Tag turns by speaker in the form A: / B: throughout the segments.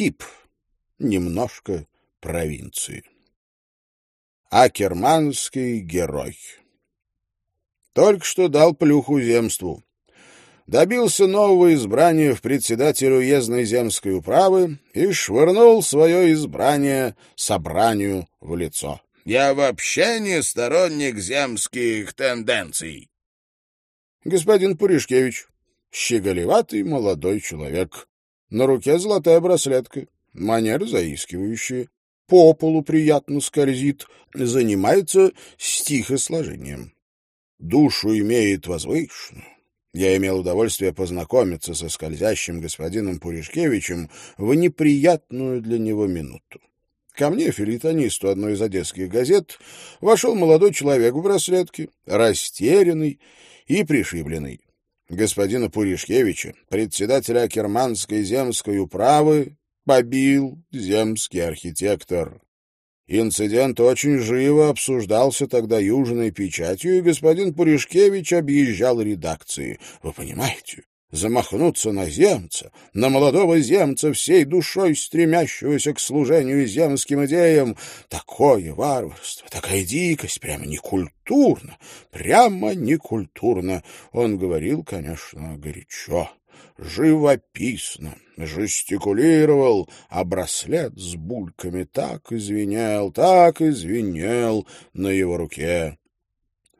A: тип, немножко провинции. Акерманский герой Только что дал плюху земству. Добился нового избрания в председатель уездной земской управы и швырнул свое избрание собранию в лицо.
B: «Я вообще не сторонник земских тенденций».
A: Господин Пуришкевич, щеголеватый молодой человек. На руке золотая браслетка, манеры заискивающие, по полу приятно скользит, занимается стихосложением. Душу имеет возвышенную. Я имел удовольствие познакомиться со скользящим господином Пуришкевичем в неприятную для него минуту. Ко мне, филитонисту одной из одесских газет, вошел молодой человек в браслетке, растерянный и пришибленный. Господина Пуришкевича, председателя Керманской земской управы, побил земский архитектор. Инцидент очень живо обсуждался тогда южной печатью, и господин Пуришкевич объезжал редакции. Вы понимаете, замахнуться на земца, на молодого земца, всей душой стремящегося к служению земским идеям. Такое варварство, такая дикость, прямо некультурно, прямо некультурно. Он говорил, конечно, горячо живописно, жестикулировал, а браслет с бульками так извинял, так извинял на его руке.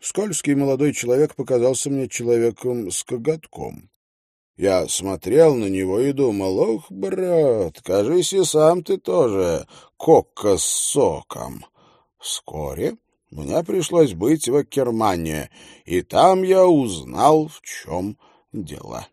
A: Скользкий молодой человек показался мне человеком с коготком. Я смотрел на него и думал, ох, брат, кажись, и сам ты тоже кока с соком. Вскоре мне пришлось быть в Акермане, и там я узнал, в чем дело.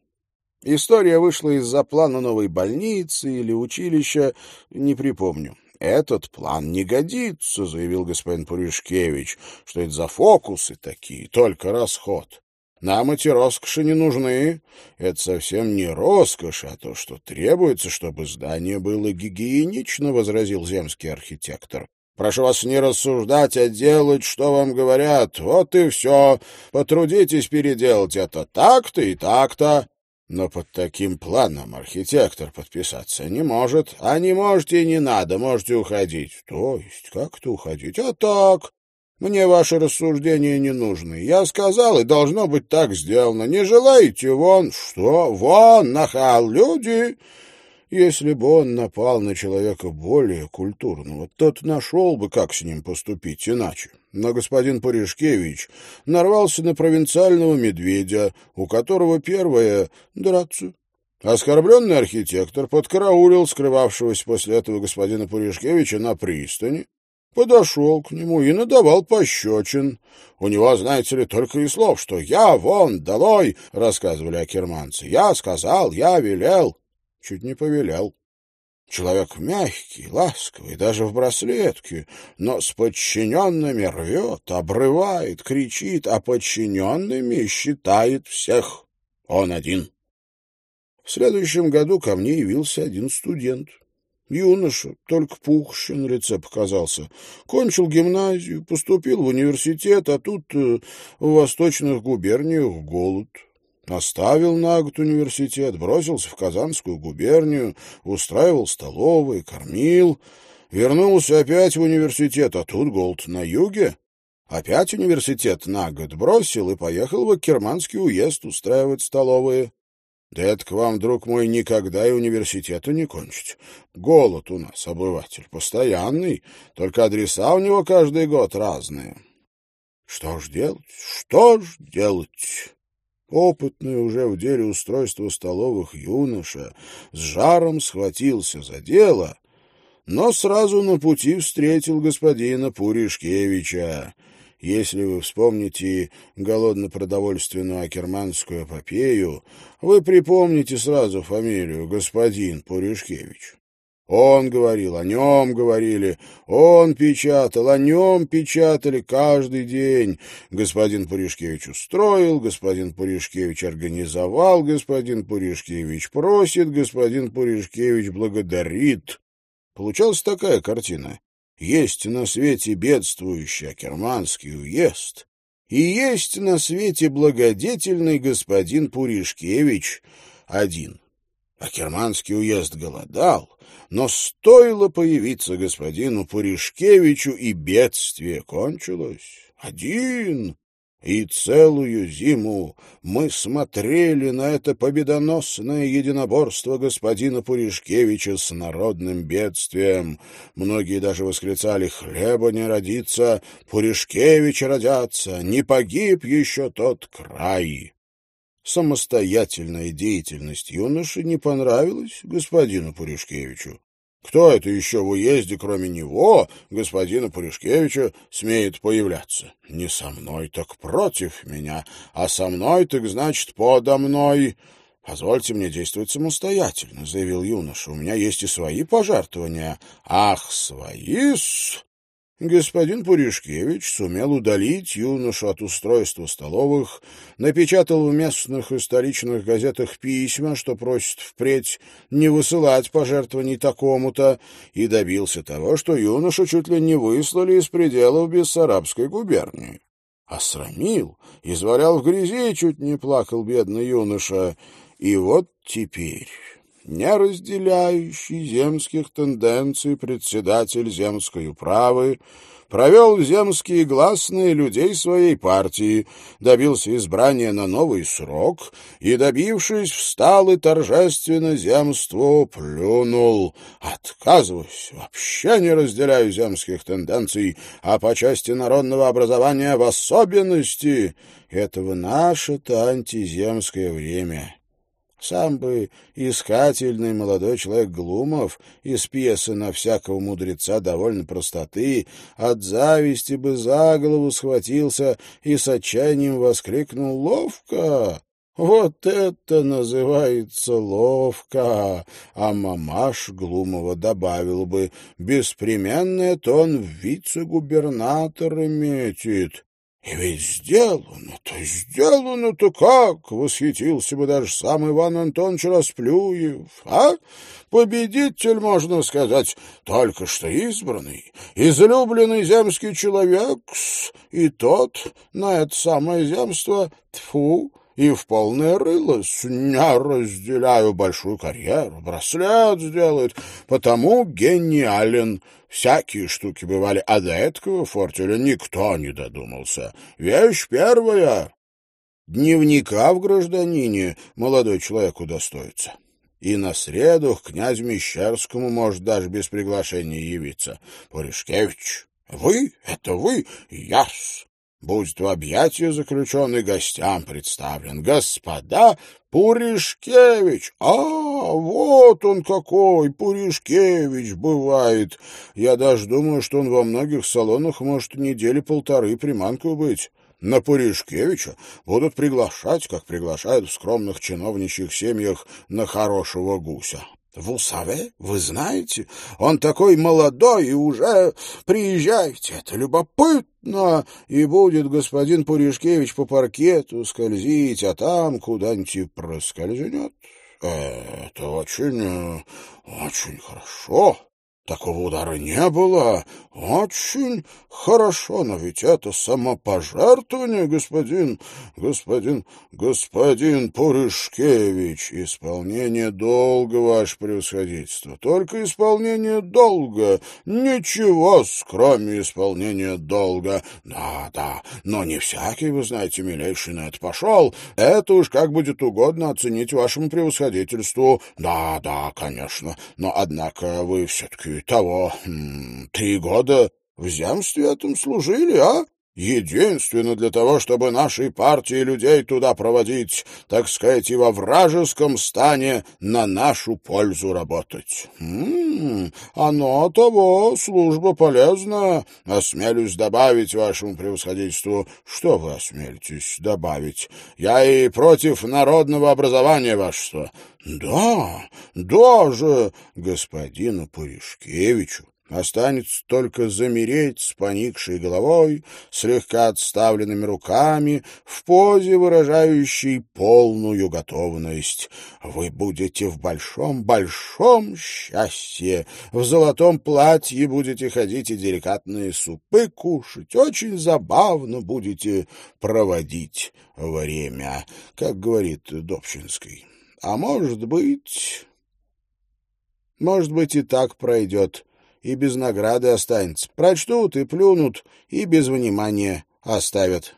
A: История вышла из-за плана новой больницы или училища, не припомню. «Этот план не годится», — заявил господин Пуришкевич, «что это за фокусы такие, только расход. Нам эти роскоши не нужны. Это совсем не роскошь, а то, что требуется, чтобы здание было гигиенично», — возразил земский архитектор. Прошу вас не рассуждать, а делать, что вам говорят. Вот и все. Потрудитесь переделать это так-то и так-то. Но под таким планом архитектор подписаться не может. А не можете и не надо, можете уходить. То есть, как-то уходить? А так, мне ваши рассуждения не нужны. Я сказал, и должно быть так сделано. Не желаете вон? Что? Вон, нахал, люди... Если бы он напал на человека более культурного, тот нашел бы, как с ним поступить иначе. Но господин Пуришкевич нарвался на провинциального медведя, у которого первое — драться. Оскорбленный архитектор подкараулил скрывавшегося после этого господина Пуришкевича на пристани, подошел к нему и надавал пощечин. У него, знаете ли, только и слов, что «я вон, долой», — рассказывали акерманцы. «Я сказал, я велел» чуть не повелял. Человек мягкий, ласковый, даже в браслетке, но с подчиненными рвет, обрывает, кричит, а подчиненными считает всех. Он один. В следующем году ко мне явился один студент. Юноша, только пухще на лице показался. Кончил гимназию, поступил в университет, а тут э, в восточных губерниях голод. Оставил на год университет, бросился в Казанскую губернию, устраивал столовые, кормил. Вернулся опять в университет, а тут голод на юге. Опять университет на год бросил и поехал в Акерманский уезд устраивать столовые. Да это к вам, друг мой, никогда и университета не кончить. Голод у нас, обыватель, постоянный, только адреса у него каждый год разные. Что ж делать? Что ж делать? Опытный уже в деле устройства столовых юноша с жаром схватился за дело, но сразу на пути встретил господина Пуришкевича. Если вы вспомните голодно-продовольственную акерманскую эпопею, вы припомните сразу фамилию господин Пуришкевич. Он говорил, о нем говорили, он печатал, о нем печатали каждый день. Господин Пуришкевич устроил, господин Пуришкевич организовал, господин Пуришкевич просит, господин Пуришкевич благодарит. Получалась такая картина. Есть на свете бедствующий Акерманский уезд, и есть на свете благодетельный господин Пуришкевич один — А Керманский уезд голодал, но стоило появиться господину Пуришкевичу, и бедствие кончилось. Один и целую зиму мы смотрели на это победоносное единоборство господина Пуришкевича с народным бедствием. Многие даже восклицали «Хлеба не родится, Пуришкевича родятся, не погиб еще тот край». Самостоятельная деятельность юноши не понравилась господину Пуришкевичу. Кто это еще в уезде, кроме него, господина Пуришкевича, смеет появляться? Не со мной, так против меня, а со мной, так значит, подо мной. Позвольте мне действовать самостоятельно, — заявил юноша. У меня есть и свои пожертвования. Ах, свои-с! Господин Пуришкевич сумел удалить юношу от устройства столовых, напечатал в местных и столичных газетах письма, что просит впредь не высылать пожертвований такому-то, и добился того, что юношу чуть ли не выслали из пределов Бессарабской губернии. Осрамил, извалял в грязи, чуть не плакал бедный юноша, и вот теперь не разделяющий земских тенденций председатель земской управы, провел земские гласные людей своей партии, добился избрания на новый срок и, добившись, встал и торжественно земству плюнул. Отказываюсь, вообще не разделяю земских тенденций, а по части народного образования в особенности. этого наше-то антиземское время. Сам бы искательный молодой человек Глумов из пьесы «На всякого мудреца» довольно простоты, от зависти бы за голову схватился и с отчаянием воскликнул «Ловко!» Вот это называется ловко, а мамаш Глумова добавил бы, беспременно это он вице-губернатора метит. И ведь сделано-то, сделано-то как! Восхитился бы даже сам Иван Антонович Расплюев, а? Победитель, можно сказать, только что избранный, излюбленный земский человек, и тот на это самое земство, тфу, и в полное рыло. Не разделяю большую карьеру, браслет сделает, потому гениален. Всякие штуки бывали, а до этого фортеля никто не додумался. Вещь первая. Дневника в гражданине молодой человек удостоится. И на среду к князю Мещерскому может даже без приглашения явиться. Пуришкевич, вы? Это вы? Яс. Будет в объятия заключенный гостям представлен. Господа Пуришкевич! А, вот он какой! Пуришкевич бывает! Я даже думаю, что он во многих салонах может недели полторы приманку быть. На Пуришкевича будут приглашать, как приглашают в скромных чиновничьих семьях на хорошего гуся. Вы саве, вы знаете, он такой молодой и уже приезжайте, это любопытно, и будет господин Пуришкевич по паркету скользить, а там куда-нибудь проскользнет. Это очень, очень хорошо. Такого удара не было. Очень хорошо, но ведь это самопожертвование, господин, господин, господин Пуришкевич. Исполнение долга, ваше превосходительство. Только исполнение долга. Ничего, кроме исполнения долга. Да, да, но не всякий, вы знаете, милейший, на это пошел. Это уж как будет угодно оценить вашему превосходительству. Да, да, конечно, но, однако, вы все-таки того, три года в земстве этом служили, а? Единственно для того, чтобы нашей партии людей туда проводить, так сказать, и во вражеском стане на нашу пользу работать. М -м, оно того, служба полезна. Осмелюсь добавить вашему превосходительству. Что вы осмелитесь добавить? Я и против народного образования вашего. Да, даже господину Пуришкевичу Останется только замереть с поникшей головой, слегка отставленными руками, в позе, выражающей полную готовность. Вы будете в большом-большом счастье. В золотом платье будете ходить и деликатные супы кушать. Очень забавно будете проводить время, как говорит Добщинский. А может быть... Может быть, и так пройдет, и без награды останется. Прочтут и плюнут, и без внимания оставят.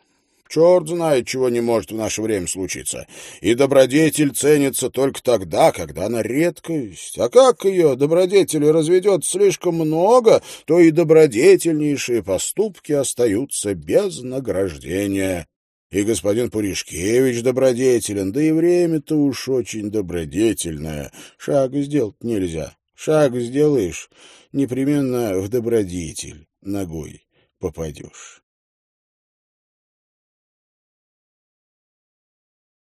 A: Черт знает, чего не может в наше время случиться. И добродетель ценится только тогда, когда она редкость. А как ее добродетели разведет слишком много, то и добродетельнейшие поступки остаются без награждения. И господин Пуришкевич добродетелен, да и время-то уж очень добродетельное. Шаг сделать нельзя. Шаг сделаешь, непременно в добродетель ногой попадешь.